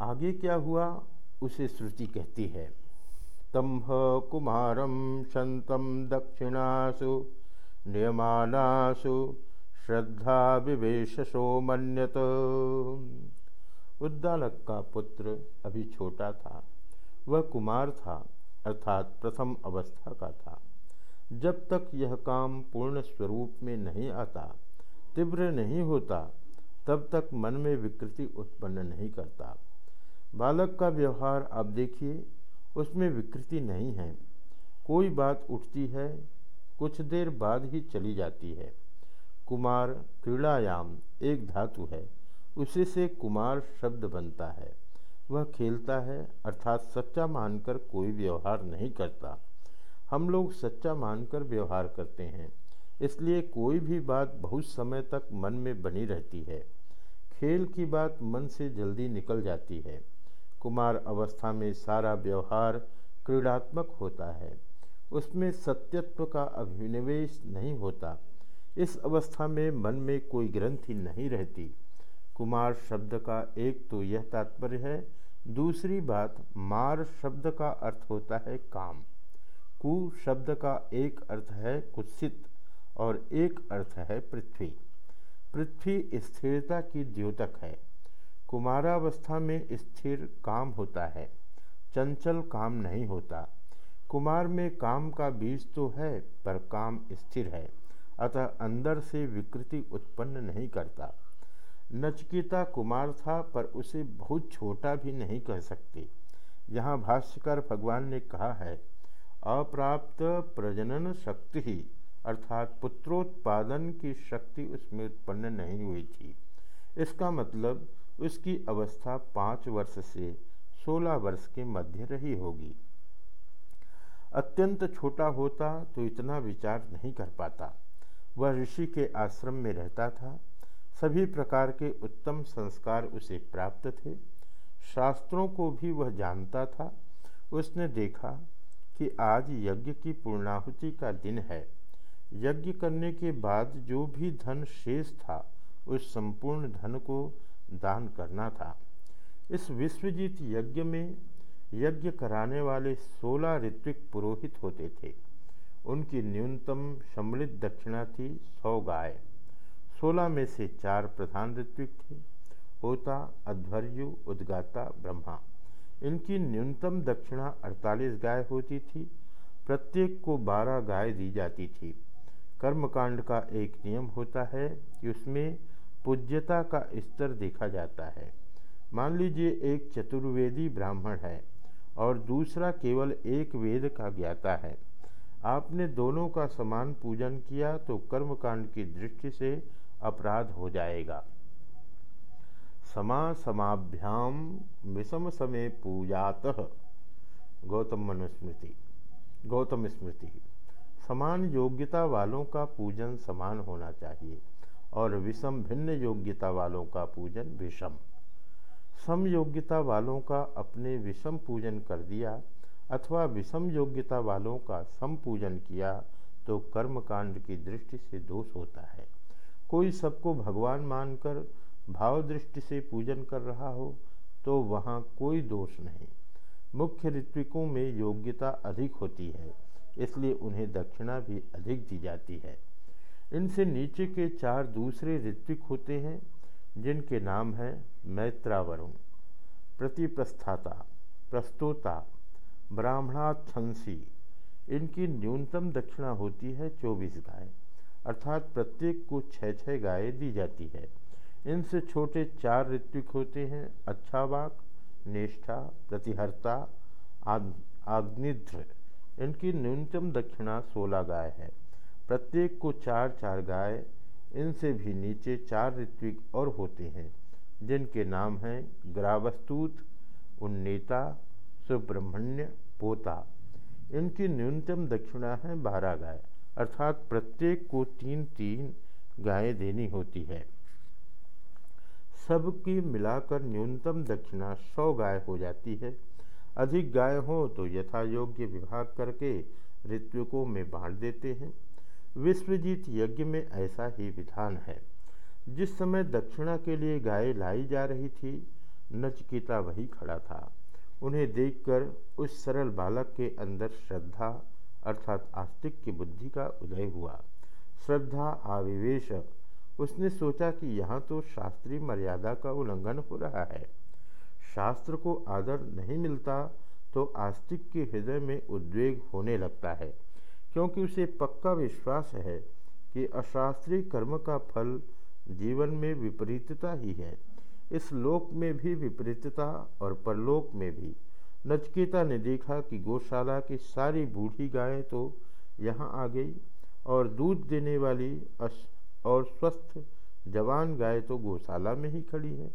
आगे क्या हुआ, उसे श्रुति कहती है। तम कुमारम संतम दक्षिणासु, नियमानासु, श्रद्धा विवेशो मन्यत उद्दालक का पुत्र अभी छोटा था। वह कुमार था, अर्थात प्रथम अवस्था का था। जब तक यह काम पूर्ण स्वरूप में नहीं आता, तीव्र नहीं होता, तब तक मन में विकृति उत्पन्न नहीं करता। बालक का व्यवहार आप देखिए, उसमें विकृति नहीं है। कोई बात उठती है, कुछ देर बाद ही चली जाती है। कुमार क्रीड़ायाम, एक धातु है। उसी से कुमार शब्द बनता है। वह खेलता है, अर्थात सच्चा मानकर कोई व्यवहार नहीं करता। हम लोग सच्चा मानकर व्यवहार करते हैं। इसलिए कोई भी बात बहुत समय तक मन में बनी रहती है। खेल की बात मन से जल्दी निकल जाती है। कुमार अवस्था में सारा व्यवहार क्रीड़ात्मक होता है। उसमें सत्यत्व का अभिनिवेश नहीं होता। इस अवस्था में मन में कोई ग्रंथि नहीं रहती। कुमार शब्द का एक तो यह तात्पर्य है, दूसरी बात, मार शब्द का अर्थ होता है काम। कु शब्द का एक अर्थ है कुत्सित और एक अर्थ है पृथ्वी। पृथ्वी स्थिरता की द्योतक है। कुमारावस्था में स्थिर काम होता है, चंचल काम नहीं होता। कुमार में काम का बीज तो है, पर काम स्थिर है, अतः अंदर से विकृति उत्पन्न नहीं करता। नचकीता कुमार था, पर उसे बहुत छोटा भी नहीं कह सकते। यहाँ भाष्यकर भगवान ने कहा है, अप्राप्त प्रजनन शक्ति ही, अर्थात पुत्रोत्पादन की शक्ति उसमें उत्पन्न नहीं हुई थी। इसका मतलब उसकी अवस्था पाँच वर्ष से सोलह वर्ष के मध्य रही होगी। अत्यंत छोटा होता तो इतना विचार नहीं कर पाता। वह ऋषि के आश्रम में रहता था। सभी प्रकार के उत्तम संस्कार उसे प्राप्त थे। शास्त्रों को भी वह जानता था। उसने देखा कि आज यज्ञ की पूर्णाहुति का दिन है। यज्ञ करने के बाद जो भी धन शेष था, उस संपूर्ण धन को दान करना था। इस विश्वजीत यज्ञ में यज्ञ कराने वाले सोलह ऋत्विक पुरोहित होते थे। उनकी न्यूनतम सम्मिलित दक्षिणा थी सौ गाय। सोलह में से चार प्रधान ऋत्विक थे। होता, अध्वर्यु, उद्गाता, ब्रह्मा। इनकी न्यूनतम दक्षिणा अड़तालीस गाय होती थी। प्रत्येक को बारह गाय दी जाती थी। कर्मकांड का एक नियम होता है कि उसमें पूज्यता का स्तर देखा जाता है। मान लीजिए एक चतुर्वेदी ब्राह्मण है और दूसरा केवल एक वेद का ज्ञाता है। आपने दोनों का समान पूजन किया तो कर्मकांड की दृष्टि से अपराध हो जाएगा। समा समाभ्याम विषम समय पूजात। गौतम मनुस्मृति, गौतम स्मृति। समान योग्यता वालों का पूजन समान होना चाहिए। और विषम भिन्न योग्यता वालों का पूजन विषम। सम योग्यता वालों का अपने विषम पूजन कर दिया अथवा विषम योग्यता वालों का सम पूजन किया तो कर्मकांड की दृष्टि से दोष होता है। कोई सबको भगवान मानकर भाव दृष्टि से पूजन कर रहा हो तो वहाँ कोई दोष नहीं। मुख्य ऋत्विकों में योग्यता अधिक होती है, इसलिए उन्हें दक्षिणा भी अधिक दी जाती है। इनसे नीचे के चार दूसरे ऋत्विक होते हैं, जिनके नाम हैं मैत्रावरुण, प्रतिप्रस्थाता, प्रस्तोता ब्राह्मणाथंसी इनकी न्यूनतम दक्षिणा होती है चौबीस गाय, अर्थात प्रत्येक को छः छः गायें दी जाती है। इनसे छोटे चार ऋत्विक होते हैं अच्छावाक निष्ठा, प्रतिहर्ता आग्निध्र। इनकी न्यूनतम दक्षिणा सोलह गाय है। प्रत्येक को चार चार गाय, इनसे भी नीचे चार ऋत्विक और होते हैं, जिनके नाम हैं ग्रावस्तूत, उन्नेता, सुब्रह्मण्य, पोता। इनकी न्यूनतम दक्षिणा है बारह गाय, अर्थात प्रत्येक को तीन तीन गायें देनी होती है। सबकी मिलाकर न्यूनतम दक्षिणा सौ गाय हो जाती है। अधिक गाय हो तो यथा योग्य विभाग करके ऋत्विकों में बांट देते हैं। विश्वजीत यज्ञ में ऐसा ही विधान है। जिस समय दक्षिणा के लिए गाय लाई जा रही थी, नचकेता वही खड़ा था। उन्हें देखकर उस सरल बालक के अंदर श्रद्धा अर्थात आस्तिक की बुद्धि का उदय हुआ। श्रद्धा आविवेश उसने सोचा कि यहाँ तो शास्त्रीय मर्यादा का उल्लंघन हो रहा है। शास्त्र को आदर नहीं मिलता तो आस्तिक के हृदय में उद्वेग होने लगता है। क्योंकि उसे पक्का विश्वास है कि अशास्त्रीय कर्म का फल जीवन में विपरीतता ही है। इस लोक में भी विपरीतता और परलोक में भी। नचकेता ने देखा कि गौशाला की सारी बूढ़ी गायें तो यहाँ आ गई और दूध देने वाली और स्वस्थ जवान गाय तो गौशाला में ही खड़ी है।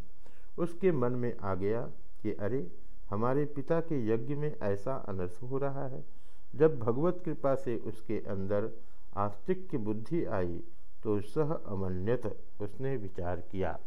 उसके मन में आ गया कि अरे, हमारे पिता के यज्ञ में ऐसा अनर्थ हो रहा है। जब भगवत कृपा से उसके अंदर आस्तिक की बुद्धि आई तो सह अमन्यत उसने विचार किया।